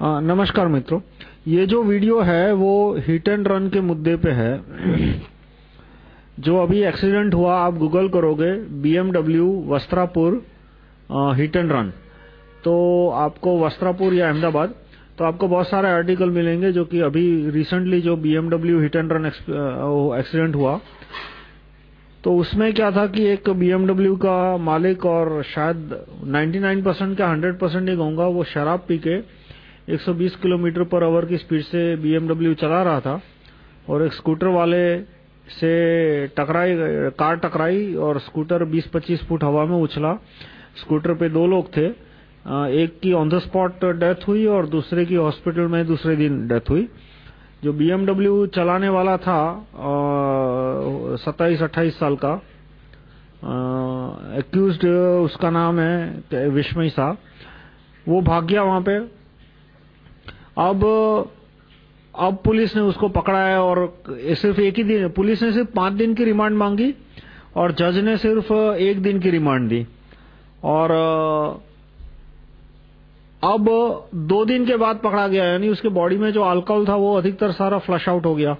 नमस्कार मित्रों। ये जो वीडियो है, वो हिट एंड रन के मुद्दे पे है। जो अभी एक्सीडेंट हुआ, आप गूगल करोगे BMW Vastrapur hit and run तो आपको वस्त्रापुर या अहमदाबाद तो आपको बहुत सारे आर्टिकल मिलेंगे जो कि अभी रिसेंटली जो BMW hit and run accident हुआ। तो उसमें क्या था कि एक BMW का मालिक और शायद 99% का 100% ही कहूँगा, वो शराब पी के 120 किलोमीटर पर आवर की स्पीड से BMW चला रहा था और एक स्कूटर वाले से टकराई, कार टकराई और स्कूटर 20-25 फुट हवा में उछला। स्कूटर पे दो लोग थे। एक की ऑन द स्पॉट डेथ हुई और दूसरे की हॉस्पिटल में दूसरे दिन डेथ हुई। जो BMW चलाने वाला था सत्ताईस अट्ठाईस साल का एक्यूज उसका नाम है विस्मय शाह वो भाग गया वहाँ पे। अब अब पुलिस ने उसको पकड़ा है और सिर्फ़ एक ही दिन, पुलिस ने सिर्फ़ पाँच दिन की रिमांड मांगी और जज ने सिर्फ़ एक दिन की रिमांड दी। और, अब दो दिन के बाद पकड़ा गया, यानी उसके बॉडी में जो अल्कोहल था वो अधिकतर सारा फ्लश आउट हो गया।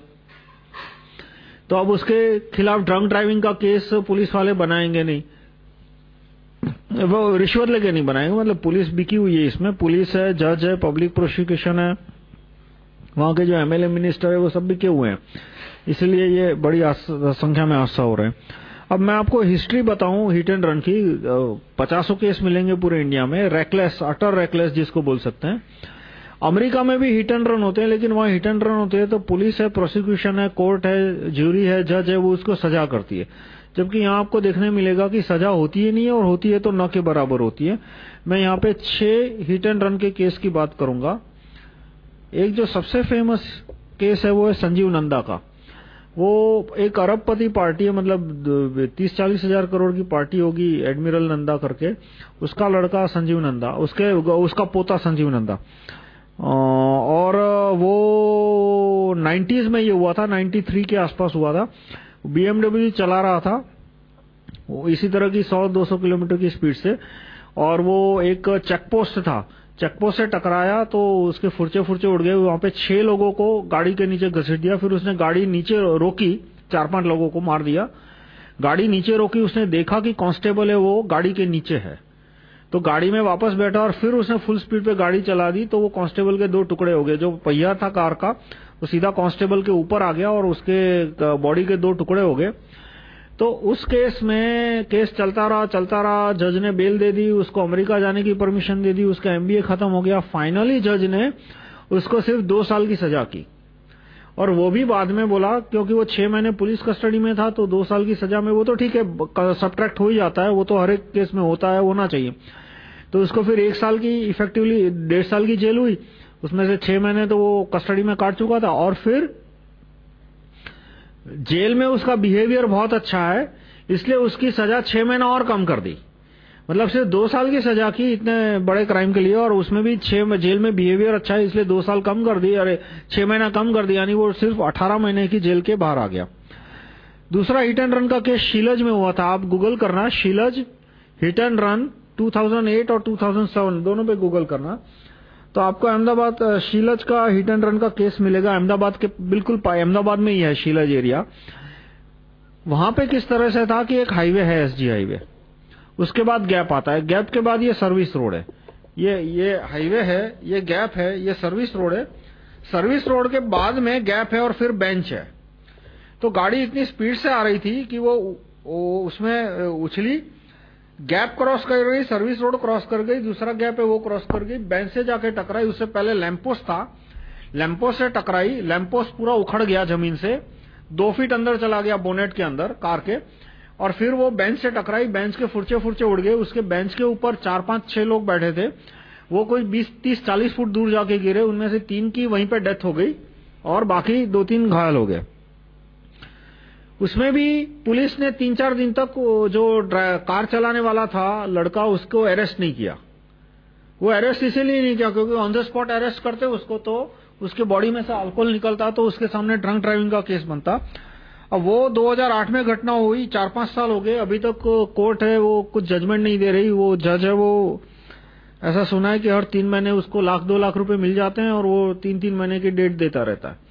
तो अब उसके खिलाफ ड्रंक ड्राइविंग का केस पुलिस वाले बनाएँगे नहीं। वो रिश्वत लेके नहीं बनाएँगे मतलब पुलिस बिकी हुई है इसमें। पुलिस है, जज है पब्लिक प्रोसिक्यूशन है। वहाँ के जो एमएलए मिनिस्टर है, वो सब बिके हुए हैं। इसलिए ये बड़ी संख्या में हादसा हो रहे हैं। अब मैं आपको हिस्ट्री बताऊँ हिट एंड रन की पचासों केस मिलेंगे पूरे इंडिया में। रेकलेस अटर रेकलेस जिसको बोल सकते हैं। अमेरिका में भी हिट एंड रन होते हैं, लेकिन वहाँ हिट एंड रन होते हैं तो पुलिस है प्रोसिक्यूशन है कोर्ट है ज्यूरी है जज है, वो उसको सजा करती है। जबकि यहाँ आपको देखने मिलेगा कि सजा होती ही नहीं है और होती है तो न के बराबर होती है। मैं यहाँ पे छह हिट एंड रन के केस की बात करूँगा। एक जो सबसे फ़ेमस केस है, वो है संजीव नंदा का। वो एक अरबपति पार्टी है मतलब तीस चालीस हज़ार करोड़ की पार्टी होगी एडमिरल नंदा करके। उसका लड़का संजीव नंदा, उसके, उसका पोता संजीव नंदा। और वो 90s में ये हुआ था 93 के आसपास हुआ था। BMW चला रहा था, वो इसी तरह की 100-200 किलोमीटर की स्पीड से, और वो एक चेक पोस्ट था। चेक पोस्ट से टकराया तो उसके फुरचे फुरचे उड़ गए, वहाँ पे छह लोगों को गाड़ी के नीचे घसीट दिया, फिर उसने गाड़ी नीचे रोकी, चार पाँच लोगों को मार दिया। गाड़ी नीचे रोकी, उसने देखा कि कांस्टेबल है वो, गाड़ी के नीचे है। तो गाड़ी में वापस बैठा और फिर उसने फुल स्पीड पे गाड़ी चला दी तो वो कांस्टेबल के दो टुकड़े हो गए। जो पहिया था कार का, वो सीधा कांस्टेबल के ऊपर आ गया और उसके बॉडी के दो टुकड़े हो गए। तो उस केस में केस चलता रहा चलता रहा। जज ने बेल दे दी, उसको अमेरिका जाने की परमिशन दे दी, उसका एमबीए खत्म हो गया। फाइनली जज ने उसको सिर्फ़ दो साल की सजा की। और वो भी बाद में बोला, क्योंकि वो छह महीने पुलिस कस्टडी में था तो दो साल की सजा में वो तो ठीक है सब्ट्रैक्ट हो ही जाता है, वो तो हर एक केस में होता है, होना चाहिए। तो उसको फिर एक साल की इफेक्टिवली डेढ़ साल की जेल हुई। उसमें से छह महीने तो वो कस्टडी में काट चुका था। और फिर जेल में उसका बिहेवियर बहुत अच्छा है, इसलिए उसकी सजा छह महीना और कम कर दी। मतलब सिर्फ़ दो साल की सजा की इतने बड़े क्राइम के लिए, और उसमें भी छह जेल में बिहेवियर अच्छा है, इसलिए दो साल कम कर दी, अरे छह महीना कम कर दिया, यानी वो सिर्फ़ अठारह महीने की जेल के बाहर आ गया। दूसरा हिट एंड रन का केस शीलज में हुआ था। आप गूगल करना, शीलज हिट एंड रन 2008 और 2007 दोनों पे गूगल करना। तो आपको अहमदाबाद शीलज का हिट एंड रन का केस मिलेगा। अहमदाबाद के बिल्कुल अहमदाबाद में ही है शीलज एरिया वहाँ पे किस तरह से था कि एक हाईवे है एसजी हाईवे उसके बाद गैप आता है। गैप के बाद ये सर्विस रोड है। ये ये हाईवे है ये गैप है ये सर्विस रोड है। सर्विस रोड के बाद में गैप है और फिर बेंच है। तो गाड़ी इतनी स्पीड से आ रही थी कि वो, वो उसमें उछली। गैप क्रॉस कर गई, सर्विस रोड क्रॉस कर गई, दूसरा गैप है वो क्रॉस कर गई, बैंक से जाके टकराई, उससे पहले लैंपोस्ट था। लैंपोस्ट से टकराई लैंपोस्ट पूरा उखड़ गया ज़मीन से, दो फीट अंदर चला गया बोनेट के अंदर, कार के, और फिर वो बेंच से टकराई बेंच के फुरचे फुरचे उड़ गए, उसके बेंच के ऊपर चार पाँच छह लोग बैठे थे, वो कोई बीस, तीस, चालीस फुट दूर जाके गिरे, उनमें से तीन की वहीं पे डेथ हो गई, और बाकी दो तीन घायल हो गए। उसमें भी पुलिस ने तीन चार दिन तक जो कार चलाने वाला था, लड़का, उसको अरेस्ट नहीं किया। वो अरेस्ट इसीलिए नहीं किया क्योंकि ऑन द स्पॉट अरेस्ट करते उसको तो उसके बॉडी में से अल्कोहल निकलता तो उसके सामने ड्रंक ड्राइविंग का केस बनता। अब वो 2008 में घटना हुई, चार पाँच साल हो गए, अभी तक कोर्ट है, वो कुछ जजमेंट नहीं दे रही, वो जज है, वो ऐसा सुना है कि हर तीन महीने उसको लाख, दो लाख रुपए मिल जाते हैं और वो तीन तीन महीने की डेट देता रहता है।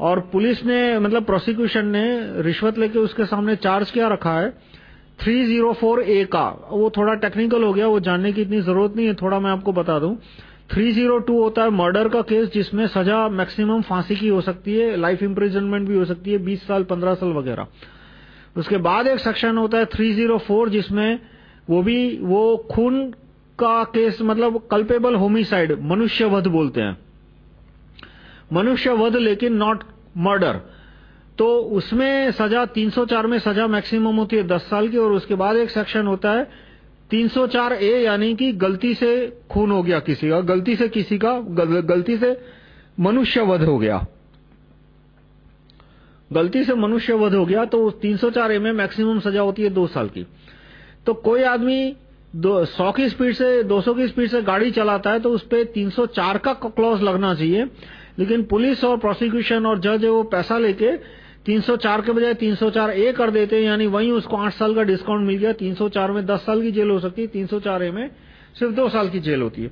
और पुलिस ने मतलब प्रोसिक्यूशन ने रिश्वत लेके उसके सामने चार्ज क्या, रखा है। 304 ए का। वो थोड़ा टेक्निकल हो गया, वो जानने की इतनी ज़रूरत नहीं है, थोड़ा मैं आपको बता दूँ। 302 होता है मर्डर का केस जिसमें सजा मैक्सिमम फांसी की हो सकती है लाइफ इम्प्रिजनमेंट भी हो सकती है 20 साल 15 साल वगैरह। उसके बाद एक सेक्शन होता है 304 जिसमें वो भी, वो खून का केस मतलब कल्पेबल होमिसाइड मनुष्य वध बोलते हैं। मनुष्य वध लेकिन नॉट मर्डर तो उसमें सजा 304 में सजा मैक्सिमम होती है 10 साल की और उसके बाद एक सेक्शन होता है 304 ए यानी कि गलती से खून हो गया किसी का गलती से किसी का गल, गलती से मनुष्य वध हो गया। गलती से मनुष्य वध हो गया तो 304 ए में मैक्सिमम सजा होती है दो साल की। तो कोई आदमी दो, सौ की स्पीड से 200 की स्पीड से गाड़ी चलाता है तो उस पर 304 का क्लॉज लगना चाहिए। लेकिन पुलिस और प्रोसिक्यूशन और जज है वो पैसा लेके 304 के बजाय 304 ए कर देते हैं, यानी वहीं उसको 8 साल का डिस्काउंट मिल गया। 304 में 10 साल की जेल हो सकती है 304 ए में सिर्फ़ 2 साल की जेल होती है।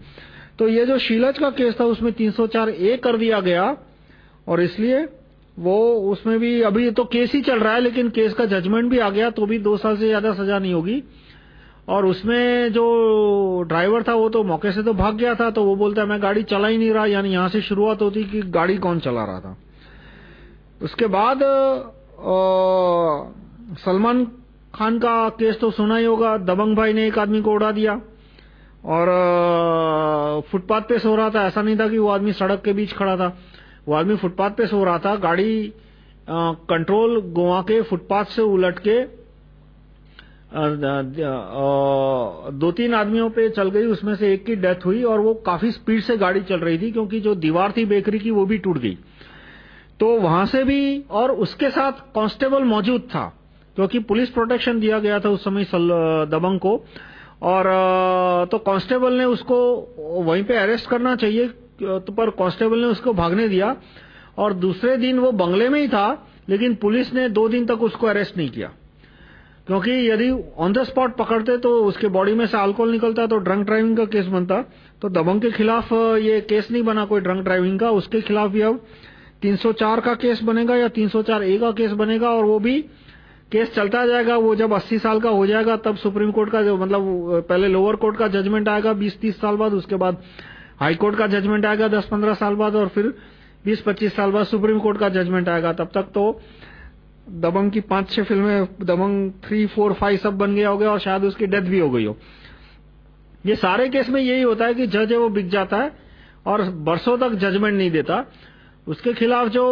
तो ये जो शीलज का केस था, उसमें 304 ए कर दिया गया, और इसलिए वो उसमें भी अभी तो केस ही चल रहा है, लेकिन केस का जजमेंट भी आ गया तो भी दो साल से ज़्यादा सजा नहीं होगी। और उसमें जो ड्राइवर था वो तो मौके से तो भाग गया था तो वो बोलता है मैं गाड़ी चला ही नहीं रहा। यानी यहाँ से शुरुआत होती कि गाड़ी कौन चला रहा था। उसके बाद सलमान खान का केस तो सुना ही होगा। दबंग भाई ने एक आदमी को उड़ा दिया और फुटपाथ पे सो रहा था। ऐसा नहीं था कि वो आदमी सड़क के बीच खड़ा था। वो आदमी फुटपाथ पे सो रहा था। गाड़ी आ, कंट्रोल गोवा के फुटपाथ से उलट के दो तीन आदमियों पे चल गई, उसमें से एक की डेथ हुई और वो काफ़ी स्पीड से गाड़ी चल रही थी क्योंकि जो दीवार थी बेकरी की वो भी टूट गई। तो वहाँ से भी और उसके साथ कांस्टेबल मौजूद था, क्योंकि पुलिस प्रोटेक्शन दिया गया था उस समय दबंग को। और तो कांस्टेबल ने उसको वहीं पे अरेस्ट करना चाहिए तो पर कांस्टेबल ने उसको भागने दिया। और दूसरे दिन वो बंगले में ही था, लेकिन पुलिस ने दो दिन तक उसको अरेस्ट नहीं किया। क्योंकि यदि ऑन द स्पॉट पकड़ते तो उसके बॉडी में से अल्कोहल निकलता तो ड्रंक ड्राइविंग का केस बनता। तो दबंग के खिलाफ ये केस नहीं बना कोई ड्रंक ड्राइविंग का। उसके खिलाफ भी अब 304 का केस बनेगा या 304 ए का केस बनेगा और वो भी केस चलता जाएगा। वो जब 80 साल का हो जाएगा, तब सुप्रीम कोर्ट का मतलब पहले लोअर कोर्ट का जजमेंट आएगा 20-30 साल बाद, उसके बाद हाई कोर्ट का जजमेंट आएगा 10-15 साल बाद और फिर 20-25 साल बाद सुप्रीम कोर्ट का जजमेंट आएगा। तब तक तो दबंग की पाँच, छह फ़िल्में, दबंग थ्री फोर फाइव सब बन गया हो गया और शायद उसकी डेथ भी हो गई हो। ये सारे केस में यही होता है कि जज है वो बिक जाता है और बरसों तक जजमेंट नहीं देता। उसके खिलाफ जो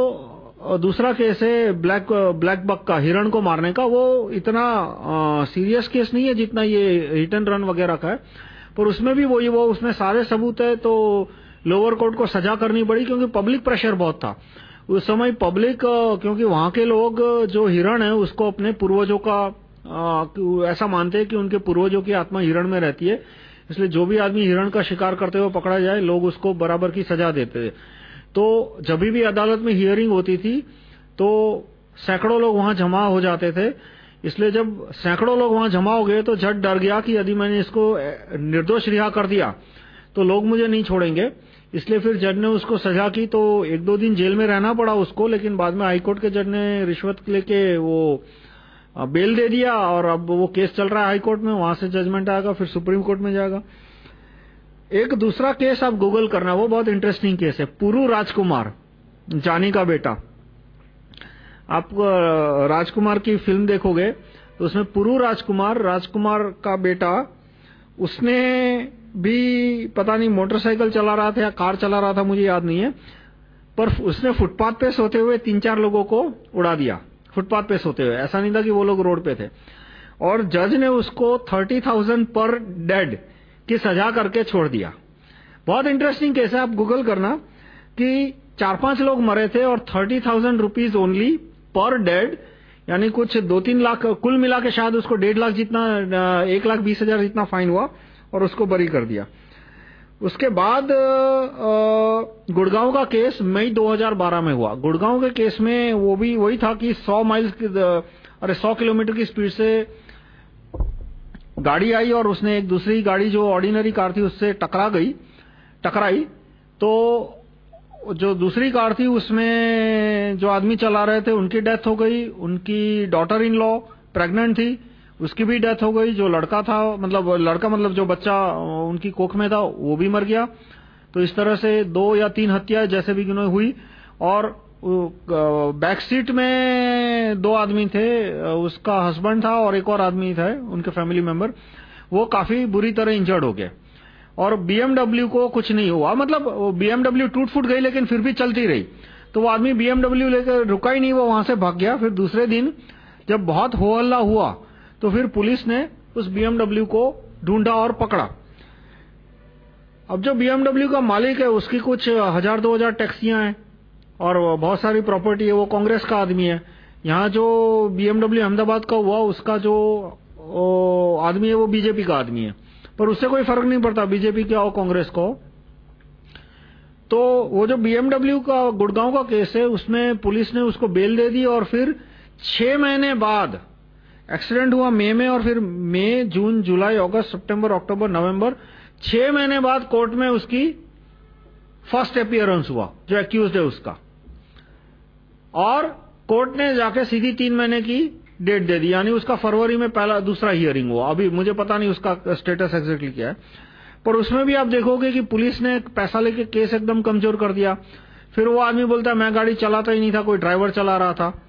दूसरा केस है ब्लैक ब्लैक बक का, हिरण को मारने का, वो इतना सीरियस केस नहीं है जितना ये हिट एंड रन वगैरह का है। पर उसमें भी वही, वो उसमें सारे सबूत है तो लोअर कोर्ट को सजा करनी पड़ी क्योंकि पब्लिक प्रेशर बहुत था। उस समय पब्लिक क्योंकि वहाँ के लोग जो हिरण है, उसको अपने पूर्वजों का ऐसा मानते हैं कि उनके पूर्वजों की आत्मा हिरण में रहती है। इसलिए जो भी आदमी हिरण का शिकार करते हुए पकड़ा जाए, लोग उसको बराबर की सजा देते थे तो जब भी अदालत में हियरिंग होती थी तो सैकड़ों लोग वहाँ जमा हो जाते थे। इसलिए जब सैकड़ों लोग वहाँ जमा हो गए तो जज डर गया कि यदि मैंने इसको निर्दोष रिहा कर दिया तो लोग मुझे नहीं छोड़ेंगे। इसलिए फिर जज ने उसको सजा की तो एक दो दिन जेल में रहना पड़ा उसको, लेकिन बाद में हाईकोर्ट के जज ने रिश्वत लेके वो बेल दे दिया और अब वो केस चल रहा है हाईकोर्ट में, वहाँ से जजमेंट आएगा, फिर सुप्रीम कोर्ट में जाएगा। एक दूसरा केस आप गूगल करना, वो बहुत इंटरेस्टिंग केस है, पुरु राजकुमार, जानी का बेटा। आप राजकुमार की फ़िल्म देखोगे तो उसमें पुरु राजकुमार राजकुमार का बेटा उसने भी पता नहीं मोटरसाइकिल चला रहा था या कार चला रहा था, मुझे याद नहीं है, पर उसने फुटपाथ पे सोते हुए तीन चार लोगों को उड़ा दिया, फुटपाथ पे सोते हुए। ऐसा नहीं था कि वो लोग रोड पे थे। और जज ने उसको थर्टी थाउज़ेंड पर डेड की सजा करके छोड़ दिया। बहुत इंटरेस्टिंग केस है, आप गूगल करना कि चार पाँच लोग मरे थे और thirty thousand rupees only per dead यानी कुछ दो तीन लाख, कुल मिला के शायद उसको डेढ़ लाख जितना एक लाख बीस हज़ार जितना फाइन हुआ और उसको बरी कर दिया। उसके बाद गुड़गांव का केस मई 2012 में हुआ। गुड़गांव के केस में वो भी वही था कि 100 माइल्स अरे 100 किलोमीटर की स्पीड से गाड़ी आई और उसने एक दूसरी गाड़ी जो ऑर्डिनरी कार थी उससे टकरा गई, टकराई। तो जो दूसरी कार थी, उसमें जो आदमी चला रहे थे, उनकी डेथ हो गई। उनकी डॉटर इन लॉ प्रेग्नेंट थी, उसकी भी डेथ हो गई। जो लड़का था मतलब लड़का मतलब जो बच्चा, उनकी कोख में था, वो भी मर गया। तो इस तरह से दो या तीन हत्याएँ जैसे भी हुई। और बैक सीट में दो आदमी थे, उसका हस्बैंड था और एक और आदमी था, उनके फैमिली मेंबर वो काफ़ी बुरी तरह इंजर्ड हो गए। और बीएमडब्ल्यू को कुछ नहीं हुआ। मतलब बीएमडब्ल्यू टूट फूट गई, लेकिन फिर भी चलती रही। तो वो आदमी बीएमडब्ल्यू लेकर रुका ही नहीं, वो वहाँ से भाग गया। फिर दूसरे दिन, जब बहुत हो हल्ला हुआ तो फिर पुलिस ने उस बीएमडब्ल्यू को ढूंढा और पकड़ा। अब जो बीएमडब्ल्यू का मालिक है, उसकी कुछ हज़ार, दो हज़ार टैक्सियाँ हैं, और बहुत सारी प्रॉपर्टी है, वो कांग्रेस का आदमी है। यहाँ जो बीएमडब्ल्यू अहमदाबाद का हुआ, उसका जो आदमी है, वो बीजेपी का आदमी है। पर उससे कोई फ़र्क नहीं पड़ता, बीजेपी क्या हो, कांग्रेस को। तो वो जो बीएमडब्ल्यू का, गुड़गांव का केस है उसमें पुलिस ने उसको बेल दे दी और फिर छह महीने बाद एक्सीडेंट हुआ मई में और फिर मई, जून, जुलाई, अगस्त, सितंबर, अक्टूबर, नवंबर, छह महीने बाद कोर्ट में उसकी फ़र्स्ट अपियरेंस हुआ, जो एक्यूज है उसका। और कोर्ट ने जाके सीधी तीन महीने की डेट दे दी। यानी उसका फरवरी में पहला, दूसरा हियरिंग हुआ। अभी मुझे पता नहीं उसका स्टेटस एग्जैक्टली क्या है। पर उसमें भी आप देखोगे कि पुलिस ने पैसा लेके केस एकदम कमज़ोर कर दिया। फिर वो आदमी बोलता है, मैं गाड़ी चलाता ही नहीं था, कोई ड्राइवर चला रहा था।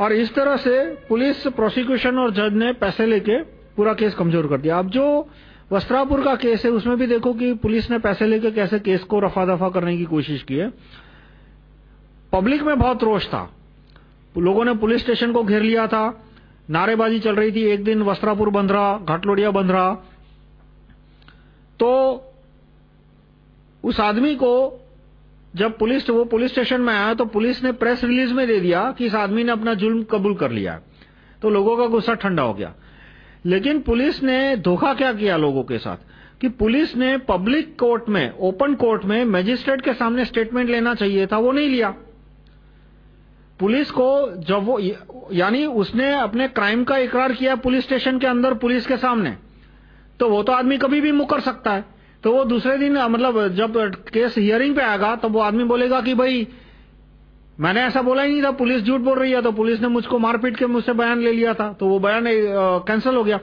और इस तरह से पुलिस प्रोसिक्यूशन और जज ने पैसे लेके पूरा केस कमज़ोर कर दिया। अब जो वस्त्रापुर का केस है, उसमें भी देखो कि पुलिस ने पैसे लेके कैसे केस को रफा दफ़ा करने की कोशिश की है। पब्लिक में बहुत रोष था। लोगों ने पुलिस स्टेशन को घेर लिया था। नारेबाजी चल रही थी। एक दिन वस्त्रापुर बंद रहा, घाटलोडिया बंद रहा। तो उस आदमी को जब पुलिस, वो पुलिस स्टेशन में आया तो पुलिस ने प्रेस रिलीज़ में दे दिया कि इस आदमी ने अपना जुल्म कबूल कर लिया। तो लोगों का गुस्सा ठंडा हो गया। लेकिन पुलिस ने धोखा क्या किया लोगों के साथ? कि पुलिस ने पब्लिक कोर्ट में, ओपन कोर्ट में, मजिस्ट्रेट के सामने स्टेटमेंट लेना चाहिए था, वो नहीं लिया। पुलिस को जब वो, यानी उसने अपने क्राइम का इकरार किया पुलिस स्टेशन के अंदर, पुलिस के सामने तो वो तो आदमी कभी भी मुकर सकता है। तो वो दूसरे दिन मतलब जब केस हियरिंग पे आएगा तो वो आदमी बोलेगा कि भाई, मैंने ऐसा बोला ही नहीं था, पुलिस झूठ बोल रही है तो पुलिस ने मुझको मारपीट के मुझसे बयान ले लिया था। तो वो बयान कैंसिल हो गया।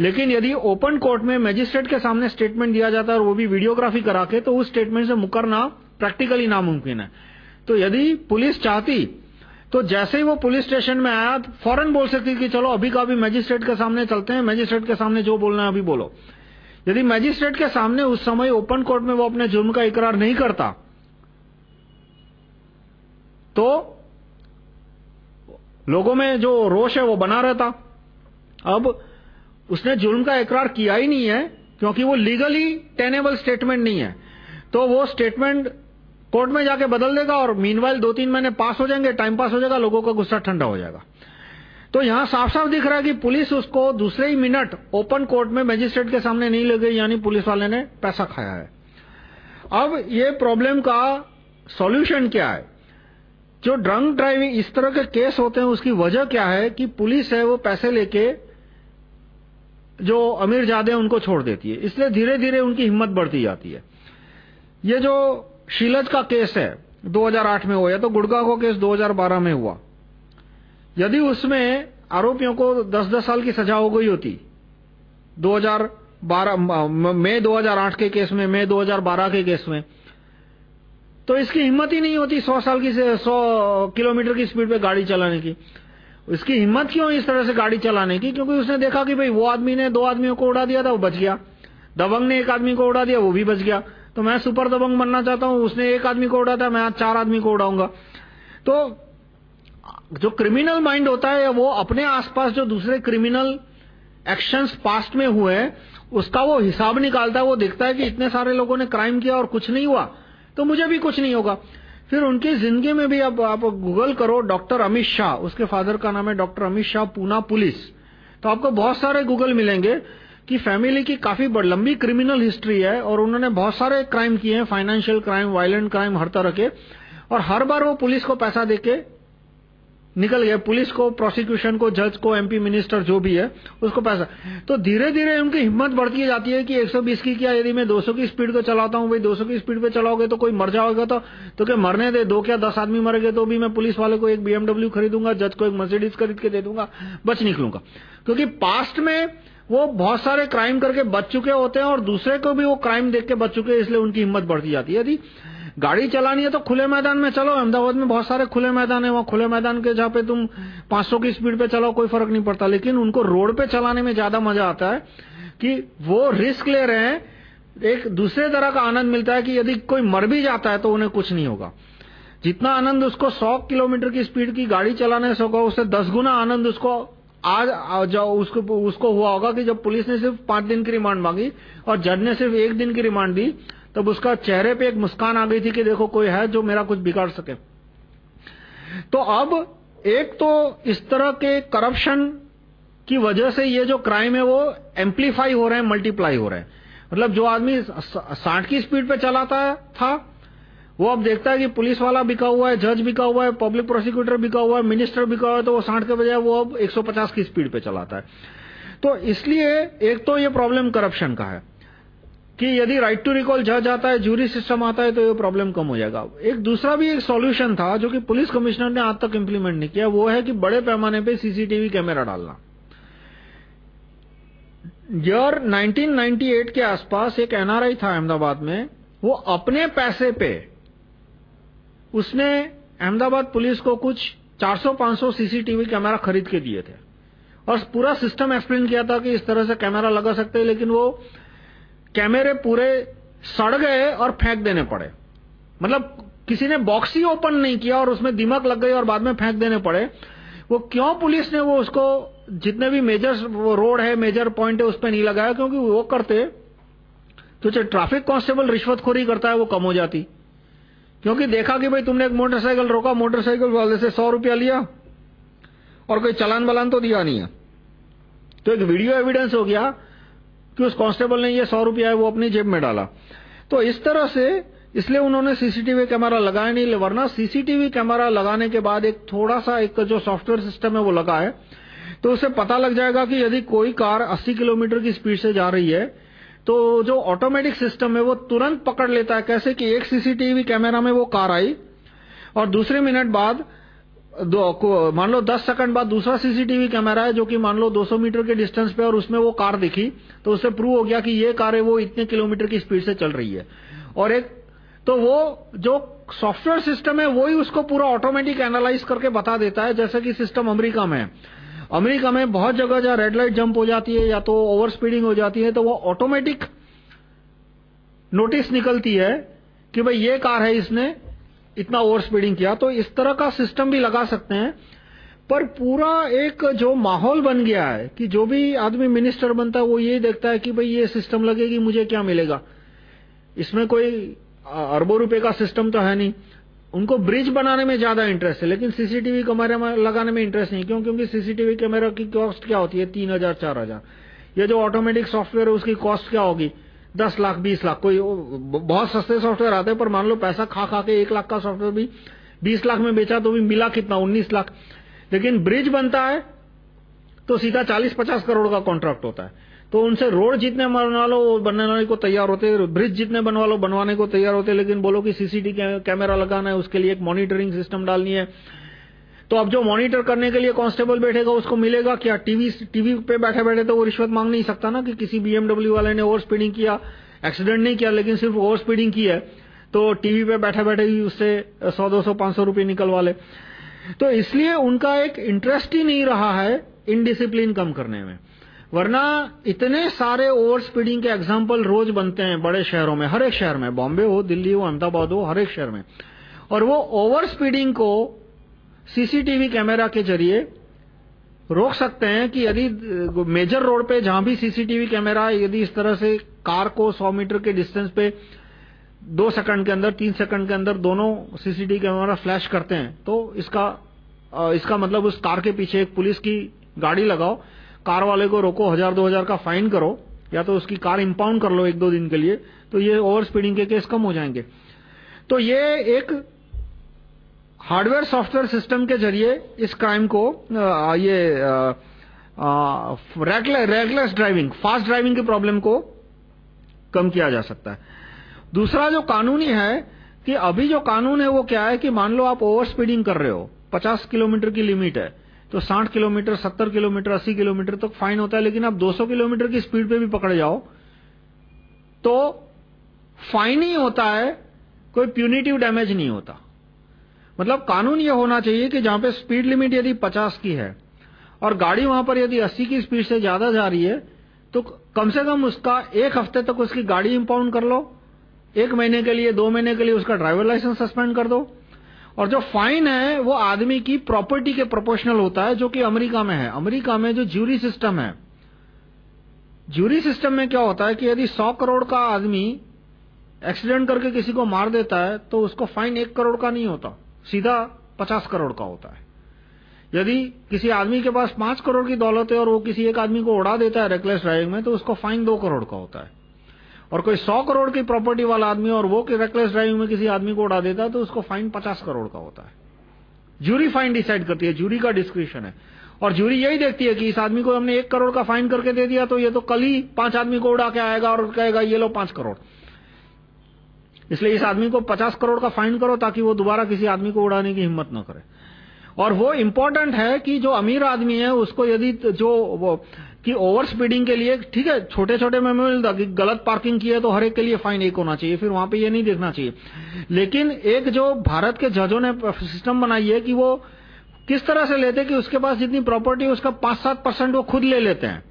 लेकिन यदि ओपन कोर्ट में मजिस्ट्रेट के सामने स्टेटमेंट दिया जाता है और वो भी वीडियोग्राफी करा के तो उस स्टेटमेंट से मुकरना प्रैक्टिकली नामुमकिन है। तो यदि पुलिस चाहती तो जैसे ही वो पुलिस स्टेशन में आया फ़ौरन बोल सकती कि चलो, अभी का अभी मजिस्ट्रेट के सामने चलते हैं, मजिस्ट्रेट के सामने जो बोलना है अभी बोलो। यदि मजिस्ट्रेट के सामने उस समय ओपन कोर्ट में वो अपने जुर्म का इकरार नहीं करता तो लोगों में जो रोष है वो बना रहता। अब उसने जुर्म का इकरार किया ही नहीं है, क्योंकि वो लीगली टेनेबल स्टेटमेंट नहीं है। तो वो स्टेटमेंट कोर्ट में जाके बदल देगा और मीनवाइल दो तीन महीने पास हो जाएँगे टाइम पास हो जाएगा, लोगों का गुस्सा ठंडा हो जाएगा। तो यहाँ साफ़ साफ़ दिख रहा है कि पुलिस उसको दूसरे ही मिनट ओपन कोर्ट में मजिस्ट्रेट के सामने नहीं ले गई, यानी पुलिस वाले ने पैसा खाया है। अब ये प्रॉब्लम का सॉल्यूशन क्या है? जो ड्रंक ड्राइविंग इस तरह के केस होते हैं, उसकी वजह क्या है कि पुलिस है वो पैसे लेके जो अमीर जादे उनको छोड़ देती है। इसलिए धीरे धीरे उनकी हिम्मत बढ़ती जाती है। ये जो शीलज का केस है 2008 में हुआ तो गुड़गांव का केस 2012 में हुआ। यदि उसमें आरोपियों को 10-10 साल की सजा हो गई होती 2012 मई 2008 के केस में, मई 2012 के केस में तो इसकी हिम्मत ही नहीं होती 100 साल की 100 किलोमीटर की स्पीड पे गाड़ी चलाने की। इसकी हिम्मत क्यों इस तरह से गाड़ी चलाने की? क्योंकि उसने देखा कि भाई वो आदमी ने दो आदमियों को उड़ा दिया था, वो बच गया। दबंग ने एक आदमी को उड़ा दिया, वो भी बच गया। तो मैं सुपर दबंग बनना चाहता हूँ। उसने एक आदमी को उड़ा था, मैं आज चार आदमी को उड़ाऊँगा। तो जो क्रिमिनल माइंड होता है, वो अपने आसपास जो दूसरे क्रिमिनल एक्शंस पास्ट में हुए उसका वो हिसाब निकालता है, वो देखता है कि इतने सारे लोगों ने क्राइम किया और कुछ नहीं हुआ। तो मुझे भी कुछ नहीं होगा। फिर उनकी ज़िंदगी में भी अब आप गूगल करो डॉक्टर अमित शाह उसके फादर का नाम है डॉक्टर अमित शाह पूना पुलिस तो आपको बहुत सारे गूगल मिलेंगे। कि फैमिली की काफ़ी लंबी क्रिमिनल हिस्ट्री है और उन्होंने बहुत सारे क्राइम किए हैं, फाइनेंशियल क्राइम, वायलेंट क्राइम, हर तरह के। और हर बार वो पुलिस को पैसा देके निकल गए, पुलिस को प्रोसिक्यूशन को जज को एमपी मिनिस्टर जो भी है, उसको पैसा। तो धीरे धीरे उनकी हिम्मत बढ़ती जाती है कि 120 की क्या, यदि मैं 200 की स्पीड को चलाता हूँ, भाई 200 की स्पीड पे चलाओगे तो कोई मर जाओगे तो तो क्या मरने दे? दो क्या, दस आदमी मर गए तो भी मैं पुलिस वाले को एक बीएमडब्ल्यू खरीदूँगा जज को एक मर्सिडीज खरीद के दे दूँगा, बच निकलूँगा क्योंकि पास्ट में वो बहुत सारे क्राइम करके बच चुके होते हैं और दूसरे को भी वो क्राइम देख के बच चुके हैं, इसलिए उनकी हिम्मत बढ़ती जाती है। यदि गाड़ी चलानी है तो खुले मैदान में चलो। अहमदाबाद में बहुत सारे खुले मैदान है, वहाँ खुले मैदान के जहाँ पे तुम 500 की स्पीड पे चलाओ कोई फ़र्क नहीं पड़ता। लेकिन उनको रोड पे चलाने में ज़्यादा मज़ा आता है कि वो रिस्क ले रहे हैं। एक दूसरे तरह का आनंद मिलता है कि यदि कोई मर भी जाता है तो उन्हें कुछ नहीं होगा। जितना आनंद उसको 100 किलोमीटर की स्पीड की गाड़ी चलाने से होगा, उससे दस गुना आनंद उसको आज जाओ उसको उसको हुआ होगा कि जब पुलिस ने सिर्फ़ पाँच दिन की रिमांड मांगी और जज ने सिर्फ़ एक दिन की रिमांड दी, तब उसका चेहरे पे एक मुस्कान आ गई थी कि देखो, कोई है जो मेरा कुछ बिगाड़ सके। तो अब एक तो इस तरह के करप्शन की वजह से ये जो क्राइम है वो एम्पलीफाई हो रहे हैं, मल्टीप्लाई हो रहे हैं। मतलब जो आदमी साठ की स्पीड पे चलाता था वो अब देखता है कि पुलिस वाला बिका हुआ है, जज बिका हुआ है पब्लिक प्रोसिक्यूटर बिका हुआ है मिनिस्टर बिका हुआ है तो वो साठ के बजाय वो अब 150 की स्पीड पे चलाता है। तो इसलिए एक तो ये प्रॉब्लम करप्शन का है कि यदि राइट टू रिकॉल जज आता है जूरी सिस्टम आता है तो ये प्रॉब्लम कम हो जाएगा। एक दूसरा भी एक सॉल्यूशन था जो कि पुलिस कमिश्नर ने आज तक इम्प्लीमेंट नहीं किया, वो है कि बड़े पैमाने पे सीसीटीवी कैमरा डालना। ईयर 1998 के आसपास एक एनआरआई था अहमदाबाद में, वो अपने पैसे पे उसने अहमदाबाद पुलिस को कुछ 400-500 सीसीटीवी कैमरा खरीद के दिए थे। और पूरा सिस्टम एक्सप्लेन किया था कि इस तरह से कैमरा लगा सकते हैं, लेकिन वो कैमरे पूरे सड़ गए और फेंक देने पड़े। मतलब किसी ने बॉक्स ही ओपन नहीं किया और उसमें दिमाग लग गई और बाद में फेंक देने पड़े। वो क्यों पुलिस ने वो उसको, जितने भी मेजर रोड है मेजर पॉइंट है, उस पर नहीं लगाया? क्योंकि वो करते तो चाहे ट्रैफ़िक कांस्टेबल रिश्वतखोरी करता है, वो कम हो जाती। क्योंकि देखा कि भाई तुमने एक मोटरसाइकिल रोका, मोटरसाइकिल वाले से सौ रुपया लिया और कोई चलान बलान तो दिया नहीं है। तो एक वीडियो एविडेंस हो गया कि उस कांस्टेबल ने ये सौ रुपया है वो अपनी जेब में डाला। तो इस तरह से इसलिए उन्होंने सीसीटीवी कैमरा लगाया नहीं, वरना सीसीटीवी कैमरा लगाने के बाद एक थोड़ा सा एक जो सॉफ्टवेयर सिस्टम है वो लगा है तो उसे पता लग जाएगा कि यदि कोई कार 80 किलोमीटर की स्पीड से जा रही है तो जो ऑटोमेटिक सिस्टम है, वो तुरंत पकड़ लेता है कैसे कि एक सीसीटीवी कैमरा में वो कार आई और दूसरे मिनट बाद मान लो 10 सेकंड बाद दूसरा सीसीटीवी कैमरा है, जो कि मान लो 200 मीटर के डिस्टेंस पे और उसमें वो कार दिखी तो उससे प्रूव हो गया कि ये कार है, वो इतने किलोमीटर की स्पीड से चल रही है। और एक तो वो जो सॉफ्टवेयर सिस्टम है वो ही उसको पूरा ऑटोमेटिक एनालाइज करके बता देता है, जैसे कि सिस्टम अमेरिका में है। अमेरिका में बहुत जगह जहाँ रेड लाइट जंप हो जाती है या तो ओवर स्पीडिंग हो जाती है तो वो ऑटोमेटिक नोटिस निकलती है कि भाई ये कार है, इसने इतना ओवर स्पीडिंग किया। तो इस तरह का सिस्टम भी लगा सकते हैं। पर पूरा एक जो माहौल बन गया है कि जो भी आदमी मिनिस्टर बनता है, वो ये देखता है कि भाई ये सिस्टम लगेगी, मुझे क्या मिलेगा? इसमें कोई अरबों रुपए का सिस्टम तो है नहीं। उनको ब्रिज बनाने में ज़्यादा इंटरेस्ट है, लेकिन सीसीटीवी कैमरा लगाने में इंटरेस्ट नहीं क्यों? क्योंकि सीसीटीवी कैमरा की कॉस्ट क्या होती है? तीन हज़ार, चार हज़ार। ये जो ऑटोमेटिक सॉफ्टवेयर है, उसकी कॉस्ट क्या होगी? दस लाख, बीस लाख। कोई, बहुत सस्ते सॉफ्टवेयर आते हैं, पर मान लो पैसा खा खा के एक लाख का सॉफ्टवेयर भी बीस लाख में बेचा तो भी मिला कितना? उन्नीस लाख। लेकिन ब्रिज बनता है तो सीधा चालीस पचास करोड़ का कॉन्ट्रैक्ट होता है। तो उनसे रोड जितने बनवा लो बनवाने को तैयार होते हैं, ब्रिज जितने बनवा लो, बनवाने को तैयार होते हैं, लेकिन बोलो कि सीसीटीवी कैमरा लगाना है, उसके लिए एक मॉनिटरिंग सिस्टम डालनी है। तो अब जो मॉनिटर करने के लिए कांस्टेबल बैठेगा, उसको मिलेगा क्या? टीवी टीवी पे बैठे बैठे तो वो रिश्वत मांग नहीं सकता ना कि किसी बीएमडब्ल्यू वाले ने ओवर स्पीडिंग किया एक्सीडेंट नहीं किया, लेकिन सिर्फ़ ओवर स्पीडिंग की है। तो टीवी पे बैठे बैठे ही उससे सौ, दो सौ, पाँच सौ रुपये निकलवा ले तो इसलिए उनका एक इंटरेस्ट ही नहीं रहा है इनडिसिप्लिन कम करने में। वरना इतने सारे ओवर स्पीडिंग के एग्ज़ाम्पल रोज बनते हैं बड़े शहरों में, हर एक शहर में, बॉम्बे हो, दिल्ली हो, अहमदाबाद हो, हर एक शहर में। और वो ओवर स्पीडिंग को सीसीटीवी कैमरा के ज़रिए रोक सकते हैं कि यदि मेजर रोड पे जहाँ भी सीसीटीवी कैमरा यदि इस तरह से कार को 100 मीटर के डिस्टेंस पे दो सेकंड के अंदर, तीन सेकंड के अंदर दोनों सीसीटीवी कैमरा फ्लैश करते हैं तो इसका इसका मतलब उस कार के पीछे एक पुलिस की गाड़ी लगाओ कार वाले को रोको हज़ार दो हज़ार का फाइन करो या तो उसकी कार इंपाउंड कर लो एक दो दिन के लिए तो ये ओवर स्पीडिंग के केस कम हो जाएँगे। तो ये एक हार्डवेयर सॉफ्टवेयर सिस्टम के ज़रिए इस क्राइम को आ, ये रेगलेस ड्राइविंग फास्ट ड्राइविंग की प्रॉब्लम को कम किया जा सकता है। दूसरा जो कानूनी है कि अभी जो कानून है वो क्या है कि मान लो आप ओवर स्पीडिंग कर रहे हो 50 किलोमीटर की लिमिट है तो 60 किलोमीटर 70 किलोमीटर 80 किलोमीटर तक फाइन होता है, लेकिन आप 200 किलोमीटर की स्पीड पे भी पकड़े जाओ तो फाइन ही होता है, कोई प्यूनिटिव डैमेज नहीं होता। मतलब कानून ये होना चाहिए कि जहाँ पे स्पीड लिमिट यदि 50 की है, और गाड़ी वहाँ पर यदि 80 की स्पीड से ज़्यादा जा रही है तो कम से कम उसका एक हफ़्ते तक उसकी गाड़ी इंपाउंड कर लो, एक महीने के लिए, दो महीने के लिए उसका ड्राइवर लाइसेंस सस्पेंड कर दो। और जो फाइन है, वो आदमी की प्रॉपर्टी के प्रोपोर्शनल होता है, जो कि अमेरिका में है। अमेरिका में जो ज्यूरी सिस्टम है ज्यूरी सिस्टम में क्या होता है कि यदि 100 करोड़ का आदमी एक्सीडेंट करके किसी को मार देता है तो उसको फाइन एक करोड़ का नहीं होता, सीधा 50 करोड़ का होता है। यदि किसी आदमी के पास पाँच करोड़ की दौलत है और वो किसी एक आदमी को उड़ा देता है रेकलेस ड्राइविंग में तो उसको फाइन दो करोड़ का होता है। और कोई सौ करोड़ की प्रॉपर्टी वाला आदमी और वो कि रेकलेस ड्राइविंग में किसी आदमी को उड़ा देता है तो उसको फाइन पचास करोड़ का होता है। जूरी फाइन डिसाइड करती है जूरी का डिस्क्रिप्शन है। और जूरी यही देखती है कि इस आदमी को हमने एक करोड़ का फाइन करके दे दिया तो ये तो कल ही पाँच आदमी को उड़ा के आएगा और कहेगा, ये लो पाँच करोड़। इसलिए इस आदमी को पचास करोड़ का फाइन करो ताकि वो दोबारा किसी आदमी को उड़ाने की हिम्मत न करे। और वो इम्पोर्टेंट है कि जो अमीर आदमी है, उसको यदि जो कि ओवर स्पीडिंग के लिए, ठीक है छोटे छोटे में मिलता कि गलत पार्किंग की है तो हर एक के लिए फाइन एक होना चाहिए, फिर वहाँ पे ये नहीं देखना चाहिए। लेकिन एक जो भारत के जजों ने सिस्टम बनाई है कि वो किस तरह से लेते कि उसके पास जितनी प्रॉपर्टी उसका पाँच सात परसेंट वो खुद ले लेते हैं।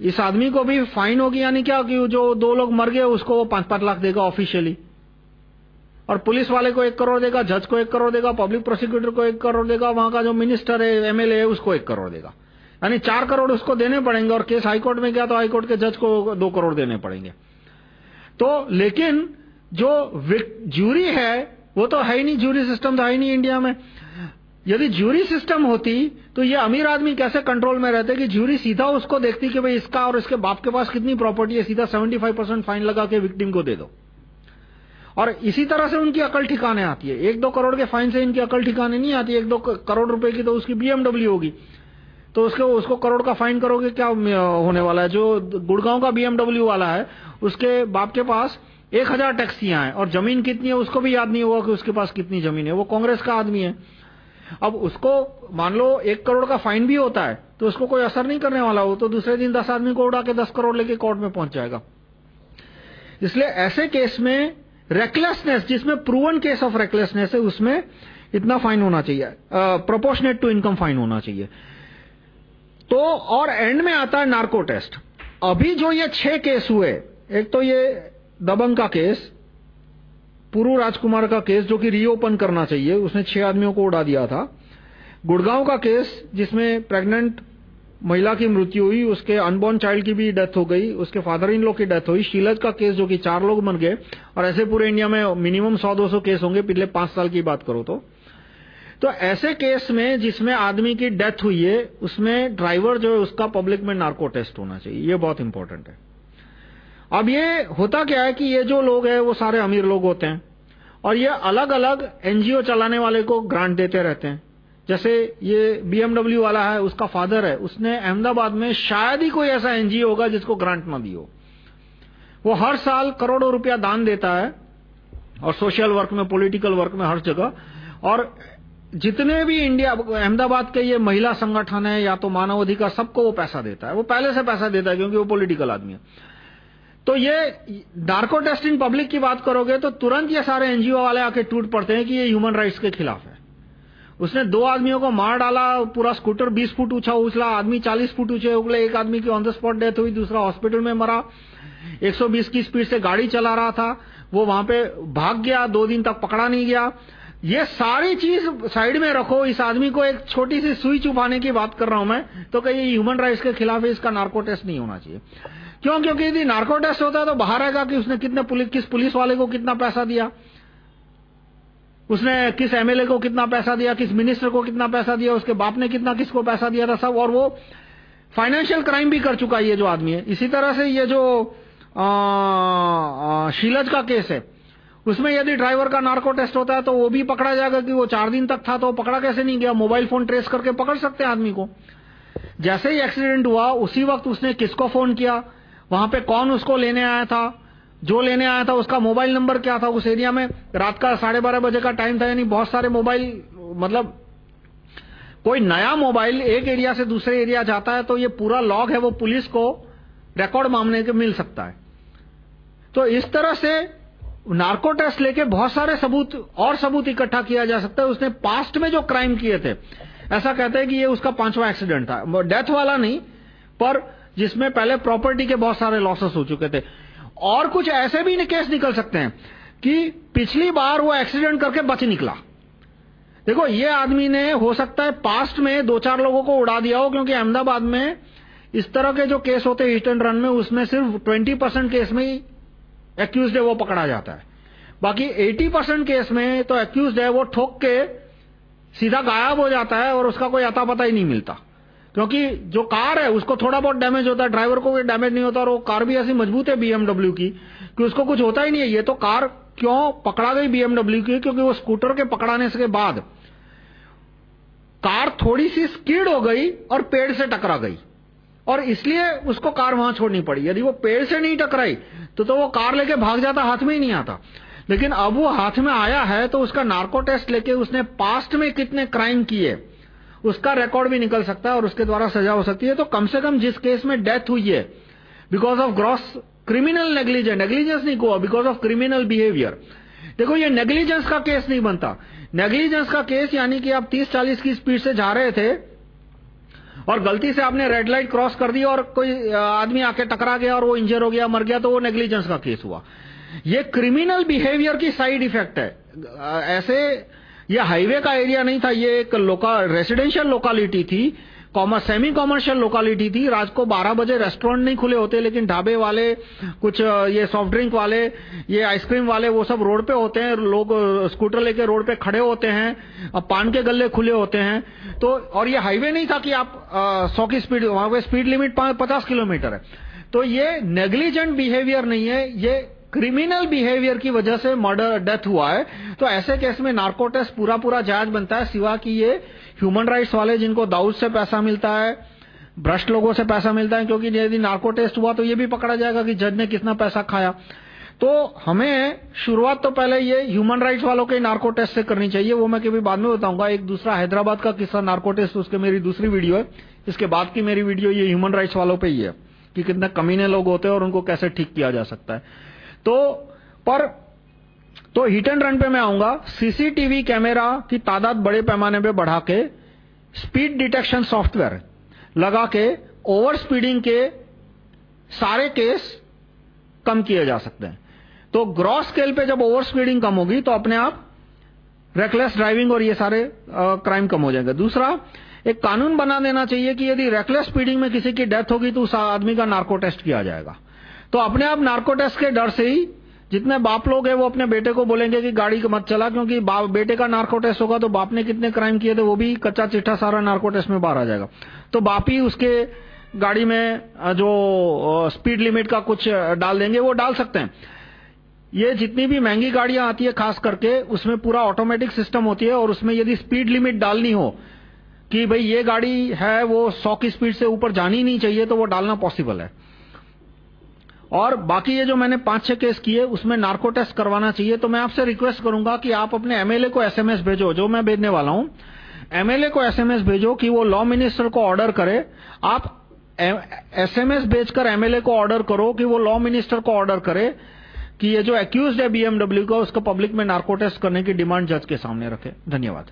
इस आदमी को भी फाइन होगी यानी क्या, कि जो दो लोग मर गए, उसको वो पाँच पाँच लाख देगा ऑफिशियली और पुलिस वाले को एक करोड़ देगा, जज को एक करोड़ देगा पब्लिक प्रोसिक्यूटर को एक करोड़ देगा, वहाँ का जो मिनिस्टर है एमएलए है, उसको एक करोड़ देगा। यानी चार करोड़ उसको देने पड़ेंगे और केस हाईकोर्ट में गया तो हाईकोर्ट के जज को दो करोड़ देने पड़ेंगे। तो लेकिन जो ज्यूरी है, वो तो है ही नहीं ज्यूरी सिस्टम तो है ही नहीं इंडिया में। यदि ज्यूरी सिस्टम होती तो ये अमीर आदमी कैसे कंट्रोल में रहते कि ज्यूरी सीधा उसको देखती कि भाई इसका और इसके बाप के पास कितनी प्रॉपर्टी है, सीधा 75 परसेंट फाइन लगा के विक्टिम को दे दो। और इसी तरह से उनकी अकल ठिकाने आती है। एक दो करोड़ के फाइन से इनकी अकल ठिकाने नहीं आती, एक दो करोड़ रुपए की तो उसकी बीएमडब्ल्यू होगी। तो उसको उसको करोड़ का फाइन करोगे, क्या होने वाला है? जो गुड़गांव का बीएमडब्ल्यू वाला है, उसके बाप के पास एक हज़ार टैक्सियाँ हैं, और ज़मीन कितनी है, उसको भी याद नहीं होगा कि उसके पास कितनी ज़मीन है। वो कांग्रेस का आदमी है। अब उसको, मान लो, एक करोड़ का फाइन भी होता है तो उसको कोई असर नहीं करने वाला हो तो दूसरे दिन दस आदमी को उड़ा के दस करोड़ लेके कोर्ट में पहुँच जाएगा। इसलिए ऐसे केस में रेकलेसनेस जिसमें प्रूवन केस ऑफ़ रेकलेसनेस है, उसमें इतना फाइन होना चाहिए। प्रोपोर्शनेट टू इनकम फाइन होना चाहिए। तो और एंड में आता है नार्को टेस्ट अभी जो ये छह केस हुए, एक तो ये दबंग का केस पुरु राजकुमार का केस जो कि रीओपन करना चाहिए, उसने छह आदमियों को उड़ा दिया था. गुड़गांव का केस जिसमें प्रेग्नेंट महिला की मृत्यु हुई, उसके अनबॉर्न चाइल्ड की भी डेथ हो गई, उसके फादर इन लॉ की डेथ हुई. शीलज का केस जो कि चार लोग मर गए, और ऐसे पूरे इंडिया में मिनिमम सौ दो सौ केस होंगे, पिछले पाँच साल की बात करो तो. तो ऐसे केस में जिसमें आदमी की डेथ हुई है, उसमें ड्राइवर जो है, उसका पब्लिक में नार्को टेस्ट होना चाहिए। ये बहुत इंपॉर्टेंट है। अब ये होता क्या है कि ये जो लोग हैं, वो सारे अमीर लोग होते हैं और ये अलग अलग एनजीओ चलाने वाले को ग्रांट देते रहते हैं। जैसे ये बीएमडब्ल्यू वाला है, उसका फादर है, उसने अहमदाबाद में शायद ही कोई ऐसा एनजीओ होगा जिसको ग्रांट ना दी हो। वो हर साल करोड़ों रुपया दान देता है और सोशल वर्क में, पॉलिटिकल वर्क में हर जगह और जितने भी इंडिया, अहमदाबाद के ये महिला संगठन है, या तो मानव अधिकार सबको वो पैसा देता है। वो पहले से पैसा देता है क्योंकि वो पॉलिटिकल आदमी है। तो ये डार्को टेस्टिंग पब्लिक की बात करोगे तो तुरंत ये सारे एनजीओ वाले आके टूट पड़ते हैं कि ये ह्यूमन राइट्स के खिलाफ है। उसने दो आदमियों को मार डाला, पूरा स्कूटर 20 फुट ऊँचा उछला, आदमी 40 फुट ऊँचे उगले एक आदमी की ऑन द स्पॉट डेथ हुई, दूसरा हॉस्पिटल में मरा। 120 की स्पीड से गाड़ी चला रहा था, वो वहाँ पे भाग गया, दो दिन तक पकड़ा नहीं गया। ये सारी चीज़ साइड में रखो, इस आदमी को एक छोटी सी सुई चुपाने की बात कर रहा हूँ मैं तो कहीं ह्यूमन राइट्स के खिलाफ इसका नार्को टेस्ट नहीं होना चाहिए। क्यों? क्योंकि यदि नार्को टेस्ट होता है तो बाहर आएगा कि उसने कितने पुलिस, किस पुलिस वाले को कितना पैसा दिया? उसने किस एमएलए को कितना पैसा दिया? किस मिनिस्टर को कितना पैसा दिया? उसके बाप ने कितना किसको पैसा दिया था? सब, और वो फाइनेंशियल क्राइम भी कर चुका है ये जो आदमी है। इसी तरह से ये जो शीलज का केस है। उसमें यदि ड्राइवर का नार्को टेस्ट होता है तो वो भी पकड़ा जाएगा कि वो चार दिन तक था तो पकड़ा कैसे नहीं गया? मोबाइल फ़ोन ट्रेस करके पकड़ सकते हैं आदमी को। जैसे ही एक्सीडेंट हुआ, उसी वक्त उसने किसको फ़ोन किया? वहाँ पे कौन उसको लेने आया था? जो लेने आया था, उसका मोबाइल नंबर क्या था उस एरिया में? रात का साढ़े बारह बजे का टाइम था, यानी बहुत सारे मोबाइल मतलब कोई नया मोबाइल एक एरिया से दूसरे एरिया जाता है तो ये पूरा लॉग है, वो पुलिस को रिकॉर्ड मामले के मिल सकता है। तो इस तरह से नार्को टेस्ट लेके बहुत सारे सबूत, और सबूत इकट्ठा किया जा सकता है। उसने पास्ट में जो क्राइम किए थे, ऐसा कहते हैं कि ये उसका पांचवा एक्सीडेंट था। डेथ वाला नहीं, पर जिसमें पहले प्रॉपर्टी के बहुत सारे लॉसेस हो चुके थे। और कुछ ऐसे भी केस निकल सकते हैं कि पिछली बार वो एक्सीडेंट करके बच निकला। देखो, ये आदमी ने, हो सकता है पास्ट में दो चार लोगों को उड़ा दिया हो, क्योंकि अहमदाबाद में इस तरह के जो केस होते हैं हिट एंड रन में, उसमें सिर्फ़ 20 परसेंट केस में ही एक्यूज है, वो पकड़ा जाता है। बाकी 80 परसेंट केस में तो एक्यूज है, वो ठोक के सीधा गायब हो जाता है और उसका कोई अता पता ही नहीं मिलता। क्योंकि जो कार है, उसको थोड़ा बहुत डैमेज होता है ड्राइवर को कोई डैमेज नहीं होता और वो कार भी ऐसी मज़बूत है बीएमडब्ल्यू की कि उसको कुछ होता ही नहीं है। ये तो कार क्यों पकड़ा गई बीएमडब्ल्यू की? क्योंकि वो स्कूटर के पकड़ाने के बाद कार थोड़ी सी स्कीड हो गई और पेड़ से टकरा गई। और इसलिए उसको कार वहाँ छोड़नी पड़ी। यदि वो पेड़ से नहीं टकराई तो तो वो कार लेके भाग जाता, हाथ में ही नहीं आता। लेकिन अब वो हाथ में आया है तो उसका नार्को टेस्ट लेके उसने पास्ट में कितने क्राइम किए, उसका रिकॉर्ड भी निकल सकता है और उसके द्वारा सजा हो सकती है। तो कम से कम जिस केस में डेथ हुई है because of gross criminal negligence negligence नहीं हुआ बिकॉज़ ऑफ़ क्रिमिनल बिहेवियर देखो, ये नेग्लिजेंस का केस नहीं बनता। नेग्लिजेंस का केस यानी कि आप 30-40 की स्पीड से जा रहे थे और गलती से आपने रेड लाइट क्रॉस कर दी और कोई आदमी आके टकरा गया और वो इंजर हो गया, मर गया तो वो नेग्लिजेंस का केस हुआ। ये क्रिमिनल बिहेवियर की साइड इफ़ेक्ट है। ऐसे, ये हाईवे का एरिया नहीं था, ये एक रेसिडेंशियल लोकालिटी थी। सेमी कॉमर्शियल लोकालिटी थी। रात को 12 बजे रेस्टोरेंट नहीं खुले होते, लेकिन ढाबे वाले, कुछ ये सॉफ्ट ड्रिंक वाले, ये आइसक्रीम वाले, वो सब रोड पे होते हैं। लोग स्कूटर लेके रोड पे खड़े होते हैं, अब पान के गले खुले होते हैं। तो और ये हाईवे नहीं था कि आप सौ की स्पीड वहाँ पे स्पीड लिमिट पचास किलोमीटर है। तो ये नेग्लिजेंट बिहेवियर नहीं है, ये क्रिमिनल बिहेवियर की वजह से मर्डर, डेथ हुआ है। तो ऐसे केस में नार्को टेस्ट पूरा पूरा जाँच बनता है, सिवा कि ये ह्यूमन राइट्स वाले जिनको दाऊद से पैसा मिलता है, भ्रष्ट लोगों से पैसा मिलता है, क्योंकि यदि नार्को टेस्ट हुआ तो ये भी पकड़ा जाएगा कि जज ने कितना पैसा खाया। तो हमें शुरुआत तो पहले ये ह्यूमन राइट्स वालों के नार्को टेस्ट से करनी चाहिए। वो मैं कभी बाद में बताऊँगा। एक दूसरा हैदराबाद का किस्सा नार्को टेस्ट उसके मेरी दूसरी वीडियो है। इसके बाद की मेरी वीडियो ये ह्यूमन राइट्स वालों पे ही है, कि कितने कमीने लोग होते हैं और उनको कैसे ठीक किया जा सकता है। तो पर तो हिट एंड रन पे मैं आऊँगा। सीसीटीवी कैमरा की तादाद बड़े पैमाने पे बढ़ा के स्पीड डिटेक्शन सॉफ्टवेयर लगा के ओवर स्पीडिंग के सारे केस कम किए जा सकते हैं। तो ग्रॉस स्केल पे जब ओवर स्पीडिंग कम होगी तो अपने आप रेकलेस ड्राइविंग और ये सारे क्राइम कम हो जाएँगे। दूसरा, एक कानून बना देना चाहिए कि यदि रेकलेस स्पीडिंग में किसी की डेथ होगी तो उस आदमी का नार्को टेस्ट किया जाएगा। तो अपने आप नार्को टेस्ट के डर से ही जितने बाप लोग हैं वो अपने बेटे को बोलेंगे कि गाड़ी मत चला, क्योंकि बेटे का नार्को टेस्ट होगा तो बाप ने कितने क्राइम किए थे वो भी कच्चा चिट्ठा सारा नार्को टेस्ट में बाहर आ जाएगा। तो बाप ही उसके गाड़ी में जो स्पीड लिमिट का कुछ डाल देंगे, वो डाल सकते हैं। ये जितनी भी महँगी गाड़ियाँ आती है खास करके, उसमें पूरा ऑटोमेटिक सिस्टम होती है और उसमें यदि स्पीड लिमिट डालनी हो कि भाई ये गाड़ी है वो 100 की स्पीड से ऊपर जानी नहीं चाहिए तो वो डालना पॉसिबल है। और बाकी ये जो मैंने पाँच छह केस किए, उसमें नार्को टेस्ट करवाना चाहिए तो मैं आपसे रिक्वेस्ट करूँगा कि आप अपने एमएलए को एसएमएस भेजो, जो मैं भेजने वाला हूँ। एमएलए को एसएमएस भेजो कि वो लॉ मिनिस्टर को ऑर्डर करे। आप एसएमएस भेजकर एमएलए को ऑर्डर करो कि वो लॉ मिनिस्टर को ऑर्डर करे कि ये जो एक्यूज है बीएमडब्ल्यू का, उसको पब्लिक में नार्को टेस्ट करने की डिमांड जज के सामने रखे। धन्यवाद।